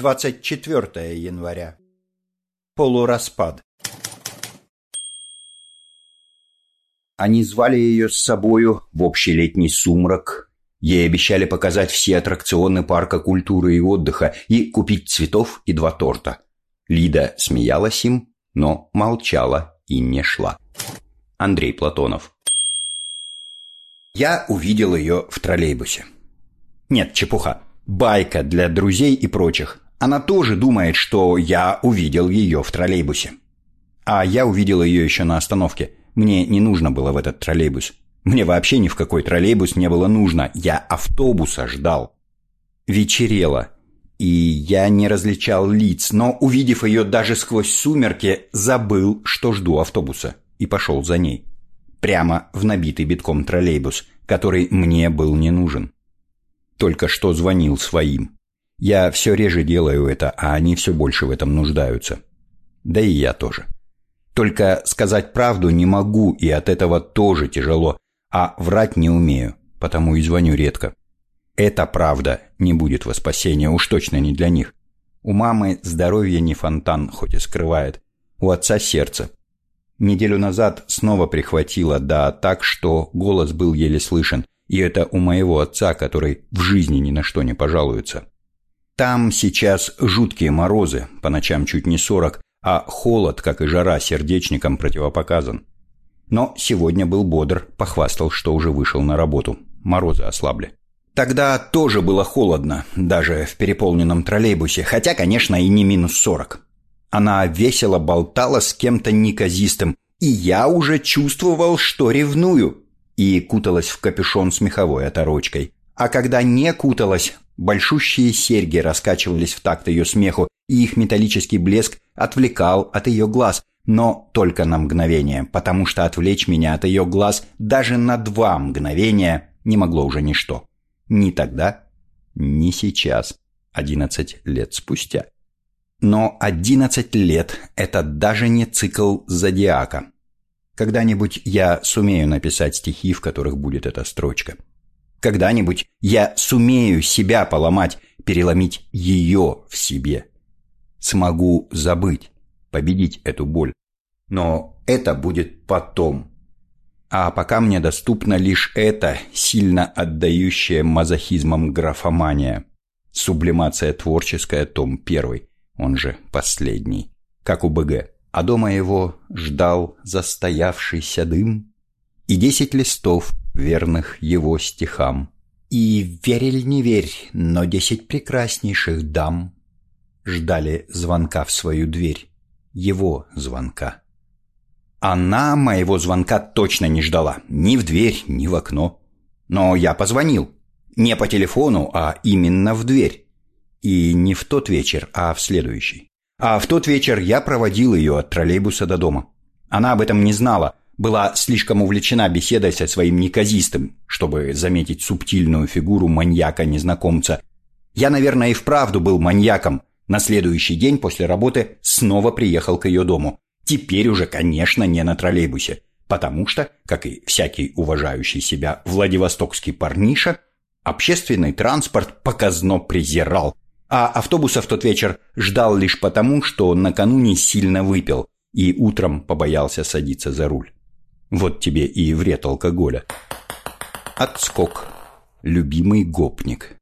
24 января. Полураспад. Они звали ее с собою в общий летний сумрак. Ей обещали показать все аттракционы парка культуры и отдыха и купить цветов и два торта. Лида смеялась им, но молчала и не шла. Андрей Платонов. Я увидел ее в троллейбусе. Нет, чепуха. Байка для друзей и прочих. Она тоже думает, что я увидел ее в троллейбусе. А я увидел ее еще на остановке. Мне не нужно было в этот троллейбус. Мне вообще ни в какой троллейбус не было нужно. Я автобуса ждал. Вечерело. И я не различал лиц, но, увидев ее даже сквозь сумерки, забыл, что жду автобуса, и пошел за ней. Прямо в набитый битком троллейбус, который мне был не нужен. Только что звонил своим. Я все реже делаю это, а они все больше в этом нуждаются. Да и я тоже. Только сказать правду не могу, и от этого тоже тяжело, а врать не умею, потому и звоню редко. Эта правда не будет во спасение, уж точно не для них. У мамы здоровье не фонтан, хоть и скрывает. У отца сердце. Неделю назад снова прихватило, да так, что голос был еле слышен, и это у моего отца, который в жизни ни на что не пожалуется. Там сейчас жуткие морозы, по ночам чуть не сорок, а холод, как и жара, сердечникам противопоказан. Но сегодня был бодр, похвастал, что уже вышел на работу. Морозы ослабли. Тогда тоже было холодно, даже в переполненном троллейбусе, хотя, конечно, и не минус сорок. Она весело болтала с кем-то неказистым, и я уже чувствовал, что ревную и куталась в капюшон с меховой оторочкой. А когда не куталась, большущие серьги раскачивались в такт ее смеху, и их металлический блеск отвлекал от ее глаз, но только на мгновение, потому что отвлечь меня от ее глаз даже на два мгновения не могло уже ничто. Ни тогда, ни сейчас, одиннадцать лет спустя. Но одиннадцать лет – это даже не цикл зодиака. Когда-нибудь я сумею написать стихи, в которых будет эта строчка. Когда-нибудь я сумею себя поломать, переломить ее в себе. Смогу забыть, победить эту боль. Но это будет потом. А пока мне доступно лишь это, сильно отдающее мазохизмом графомания. Сублимация творческая, том первый, он же последний, как у БГ а дома его ждал застоявшийся дым и десять листов, верных его стихам. И верь не верь, но десять прекраснейших дам ждали звонка в свою дверь, его звонка. Она моего звонка точно не ждала, ни в дверь, ни в окно. Но я позвонил. Не по телефону, а именно в дверь. И не в тот вечер, а в следующий. А в тот вечер я проводил ее от троллейбуса до дома. Она об этом не знала, была слишком увлечена беседой со своим неказистым, чтобы заметить субтильную фигуру маньяка-незнакомца. Я, наверное, и вправду был маньяком. На следующий день после работы снова приехал к ее дому. Теперь уже, конечно, не на троллейбусе, потому что, как и всякий уважающий себя Владивостокский парниша, общественный транспорт показно презирал, а автобуса в тот вечер ждал лишь потому, что накануне сильно выпил и утром побоялся садиться за руль. Вот тебе и вред алкоголя. Отскок. Любимый гопник.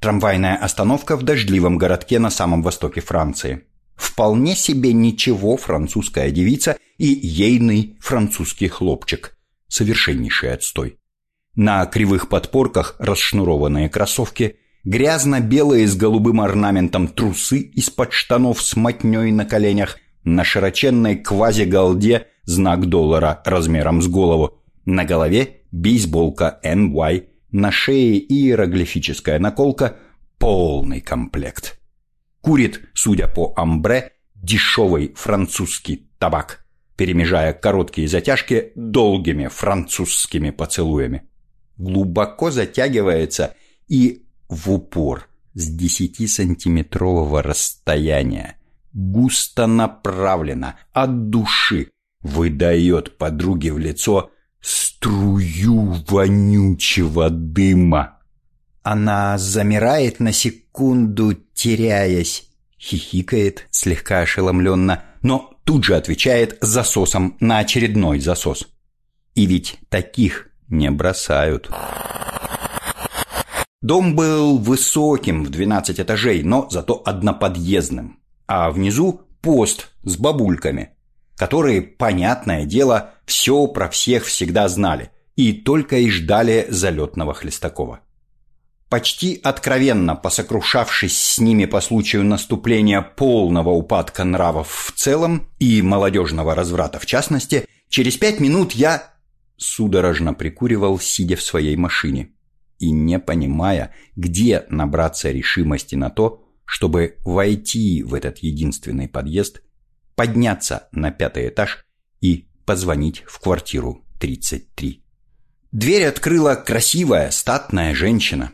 Трамвайная остановка в дождливом городке на самом востоке Франции. Вполне себе ничего французская девица и ейный французский хлопчик. Совершеннейший отстой. На кривых подпорках расшнурованные кроссовки – грязно-белые с голубым орнаментом трусы из-под штанов с мотней на коленях, на широченной квази-голде знак доллара размером с голову, на голове бейсболка NY, на шее иероглифическая наколка, полный комплект. Курит, судя по амбре, дешевый французский табак, перемежая короткие затяжки долгими французскими поцелуями. Глубоко затягивается и в упор с десятисантиметрового расстояния, густо направлено от души, выдает подруге в лицо струю вонючего дыма. Она замирает на секунду, теряясь, хихикает слегка ошеломленно, но тут же отвечает засосом на очередной засос. И ведь таких не бросают. Дом был высоким в 12 этажей, но зато одноподъездным. А внизу пост с бабульками, которые, понятное дело, все про всех всегда знали и только и ждали залетного Хлестакова. Почти откровенно посокрушавшись с ними по случаю наступления полного упадка нравов в целом и молодежного разврата в частности, через пять минут я судорожно прикуривал, сидя в своей машине и не понимая, где набраться решимости на то, чтобы войти в этот единственный подъезд, подняться на пятый этаж и позвонить в квартиру 33. Дверь открыла красивая, статная женщина.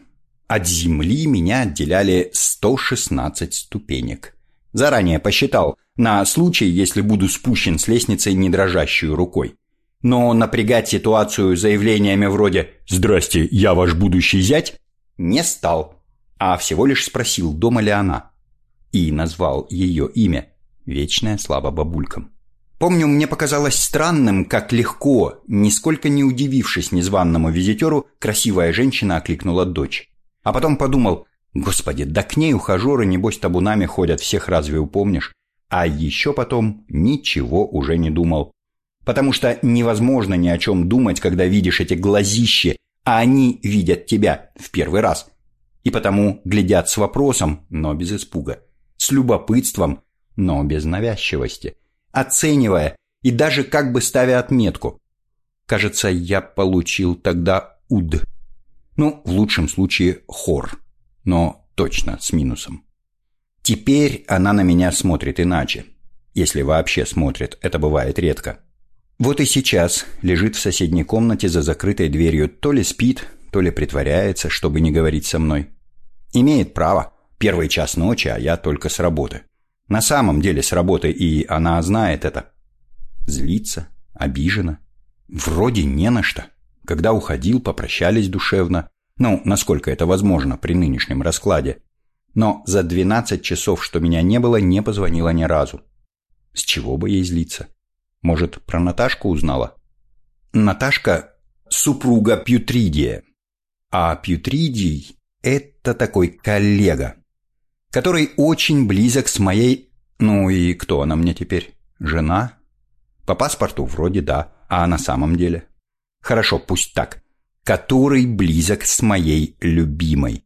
От земли меня отделяли 116 ступенек. Заранее посчитал, на случай, если буду спущен с лестницы не дрожащей рукой. Но напрягать ситуацию заявлениями вроде «Здрасте, я ваш будущий зять» не стал, а всего лишь спросил, дома ли она. И назвал ее имя. Вечная слава бабулькам. Помню, мне показалось странным, как легко, нисколько не удивившись незваному визитеру, красивая женщина окликнула дочь. А потом подумал, господи, да к ней ухажеры, небось, табунами ходят, всех разве упомнишь? А еще потом ничего уже не думал потому что невозможно ни о чем думать, когда видишь эти глазищи, а они видят тебя в первый раз. И потому глядят с вопросом, но без испуга, с любопытством, но без навязчивости, оценивая и даже как бы ставя отметку. Кажется, я получил тогда уд. Ну, в лучшем случае хор, но точно с минусом. Теперь она на меня смотрит иначе. Если вообще смотрит, это бывает редко. Вот и сейчас лежит в соседней комнате за закрытой дверью, то ли спит, то ли притворяется, чтобы не говорить со мной. Имеет право. Первый час ночи, а я только с работы. На самом деле с работы, и она знает это. Злится, обижена. Вроде не на что. Когда уходил, попрощались душевно. Ну, насколько это возможно при нынешнем раскладе. Но за 12 часов, что меня не было, не позвонила ни разу. С чего бы ей злиться? Может, про Наташку узнала? Наташка – супруга Пьютридия. А Пьютридий – это такой коллега, который очень близок с моей... Ну и кто она мне теперь? Жена? По паспорту вроде да, а на самом деле? Хорошо, пусть так. Который близок с моей любимой.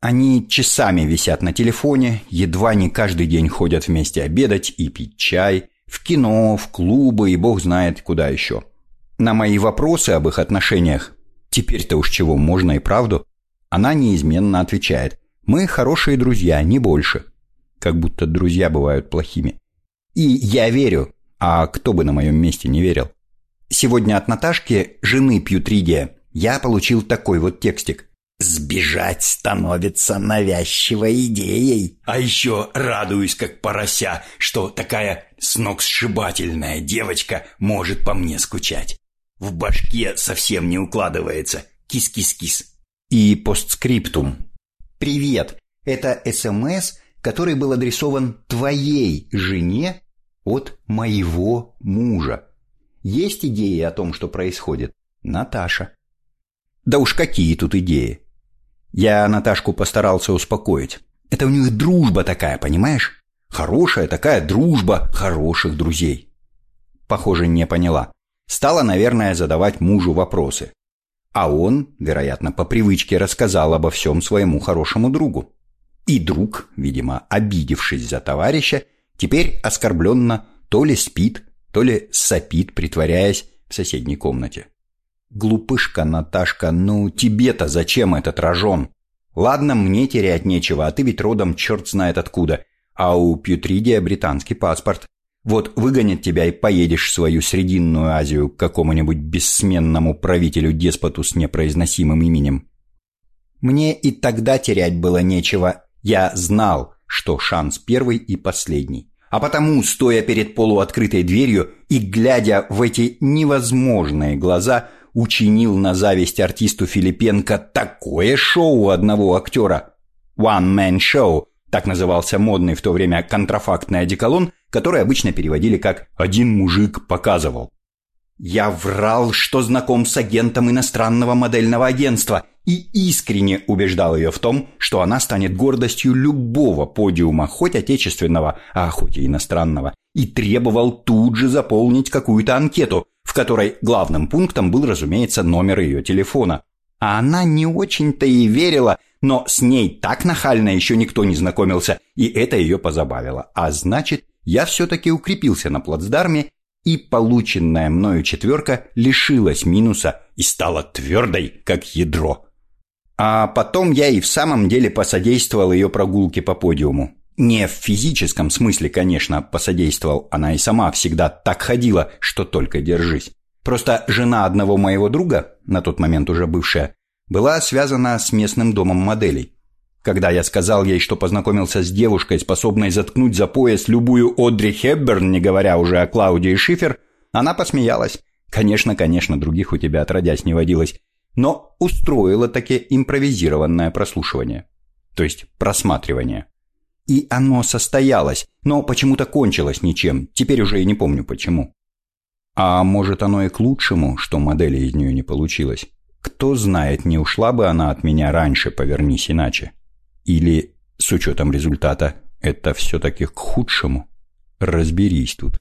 Они часами висят на телефоне, едва не каждый день ходят вместе обедать и пить чай, в кино, в клубы и бог знает куда еще. На мои вопросы об их отношениях, теперь-то уж чего, можно и правду, она неизменно отвечает «Мы хорошие друзья, не больше». Как будто друзья бывают плохими. И я верю, а кто бы на моем месте не верил. Сегодня от Наташки, жены Пьютридия, я получил такой вот текстик. Сбежать становится навязчивой идеей. А еще радуюсь, как порося, что такая сногсшибательная девочка может по мне скучать. В башке совсем не укладывается. Кис-кис-кис. И постскриптум. Привет. Это СМС, который был адресован твоей жене от моего мужа. Есть идеи о том, что происходит? Наташа. Да уж какие тут идеи. Я Наташку постарался успокоить. Это у них дружба такая, понимаешь? Хорошая такая дружба хороших друзей. Похоже, не поняла. Стала, наверное, задавать мужу вопросы. А он, вероятно, по привычке рассказал обо всем своему хорошему другу. И друг, видимо, обидевшись за товарища, теперь оскорбленно то ли спит, то ли сопит, притворяясь в соседней комнате. «Глупышка, Наташка, ну тебе-то зачем этот рожон? Ладно, мне терять нечего, а ты ведь родом черт знает откуда, а у Пьютридия британский паспорт. Вот выгонят тебя и поедешь в свою Срединную Азию к какому-нибудь бессменному правителю-деспоту с непроизносимым именем». Мне и тогда терять было нечего. Я знал, что шанс первый и последний. А потому, стоя перед полуоткрытой дверью и глядя в эти невозможные глаза – учинил на зависть артисту Филипенко такое шоу одного актера. One Man Show, Так назывался модный в то время контрафактный одеколон, который обычно переводили как «один мужик показывал». Я врал, что знаком с агентом иностранного модельного агентства и искренне убеждал ее в том, что она станет гордостью любого подиума, хоть отечественного, а хоть и иностранного, и требовал тут же заполнить какую-то анкету, в которой главным пунктом был, разумеется, номер ее телефона. А она не очень-то и верила, но с ней так нахально еще никто не знакомился, и это ее позабавило. А значит, я все-таки укрепился на плацдарме и полученная мною четверка лишилась минуса и стала твердой, как ядро. А потом я и в самом деле посодействовал ее прогулке по подиуму. Не в физическом смысле, конечно, посодействовал, она и сама всегда так ходила, что только держись. Просто жена одного моего друга, на тот момент уже бывшая, была связана с местным домом моделей. Когда я сказал ей, что познакомился с девушкой, способной заткнуть за пояс любую Одри Хепберн, не говоря уже о Клаудии Шифер, она посмеялась. Конечно, конечно, других у тебя отродясь не водилось. Но устроила таки импровизированное прослушивание. То есть просматривание. И оно состоялось, но почему-то кончилось ничем. Теперь уже и не помню почему. А может оно и к лучшему, что модели из нее не получилось. Кто знает, не ушла бы она от меня раньше, повернись иначе. Или, с учетом результата, это все-таки к худшему? Разберись тут.